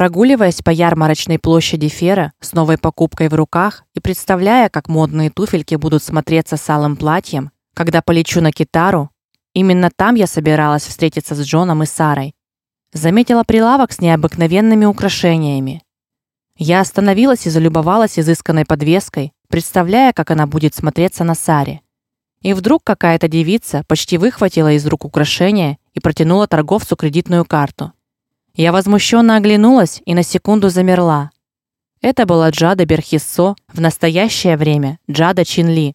Прогуливаясь по ярмарочной площади Фера с новой покупкой в руках и представляя, как модные туфельки будут смотреться с алым платьем, когда полечу на Китару, именно там я собиралась встретиться с Джоном и Сарой. Заметила прилавок с необыкновенными украшениями. Я остановилась и залюбовалась изысканной подвеской, представляя, как она будет смотреться на Саре. И вдруг какая-то девица почти выхватила из рук украшение и протянула торговцу кредитную карту. Я возмущенно оглянулась и на секунду замерла. Это была Джада Берхиссо, в настоящее время Джада Чинли.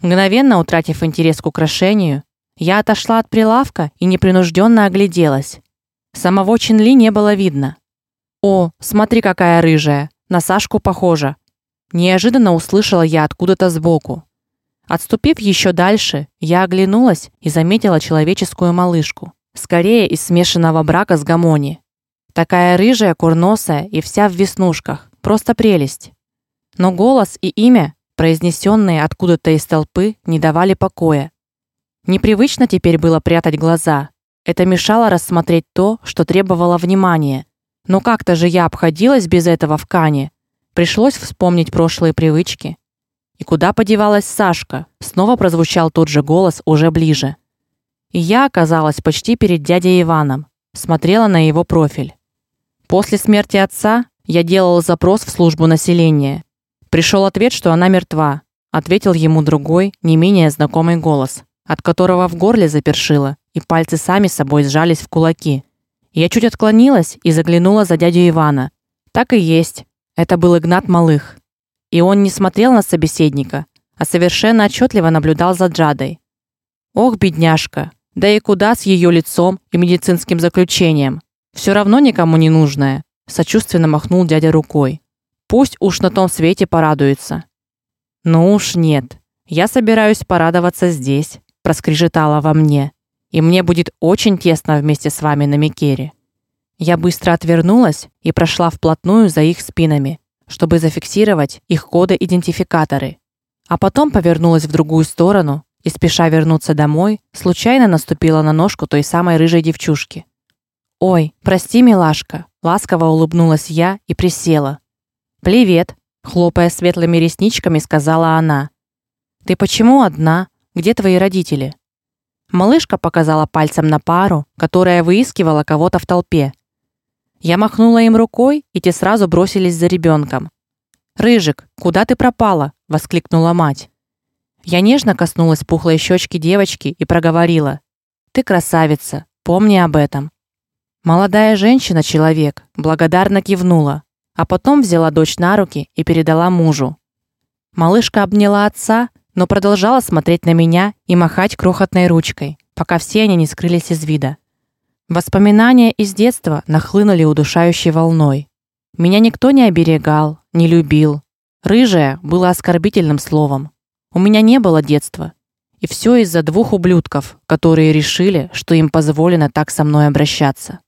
Мгновенно утратив интерес к украшению, я отошла от прилавка и непринужденно огляделась. Самого Чинли не было видно. О, смотри, какая рыжая, на Сашку похожа. Неожиданно услышала я откуда-то сбоку. Отступив еще дальше, я оглянулась и заметила человеческую малышку, скорее из смешанного брака с Гамони. Такая рыжая, курносая и вся в веснушках. Просто прелесть. Но голос и имя, произнесенные откуда-то из толпы, не давали покоя. Непривычно теперь было прятать глаза. Это мешало рассмотреть то, что требовало внимания. Но как-то же я обходилась без этого в Кане. Пришлось вспомнить прошлые привычки. И куда подевалась Сашка? Снова прозвучал тот же голос уже ближе. И я оказалась почти перед дядей Иваном, смотрела на его профиль. После смерти отца я делал запрос в службу населения. Пришел ответ, что она мертва. Ответил ему другой, не менее знакомый голос, от которого в горле запершило, и пальцы сами собой сжались в кулаки. Я чуть отклонилась и заглянула за дядю Ивана. Так и есть. Это был Игнат Малых. И он не смотрел на собеседника, а совершенно отчетливо наблюдал за Джадой. Ох, бедняжка. Да и куда с ее лицом и медицинским заключением? Все равно никому не нужное, сочувственно махнул дядя рукой. Пусть уж на том свете порадуется. Ну уж нет. Я собираюсь порадоваться здесь, проскрежетало во мне. И мне будет очень тесно вместе с вами на Микере. Я быстро отвернулась и прошла вплотную за их спинами, чтобы зафиксировать их коды-идентификаторы. А потом повернулась в другую сторону и спеша вернуться домой, случайно наступила на ножку той самой рыжей девчушки. Ой, прости, милашка, ласково улыбнулась я и присела. Привет, хлопая светлыми ресничками, сказала она. Ты почему одна? Где твои родители? Малышка показала пальцем на пару, которая выискивала кого-то в толпе. Я махнула им рукой, и те сразу бросились за ребенком. "Рыжик, куда ты пропала?" воскликнула мать. Я нежно коснулась пухлой щечки девочки и проговорила: "Ты красавица, помни об этом". Молодая женщина-человек благодарно кивнула, а потом взяла дочь на руки и передала мужу. Малышка обняла отца, но продолжала смотреть на меня и махать крохотной ручкой, пока все они не скрылись из вида. Воспоминания из детства нахлынули удушающей волной. Меня никто не оберегал, не любил. Рыжая было оскорбительным словом. У меня не было детства. И все из-за двух ублюдков, которые решили, что им позволено так со мной обращаться.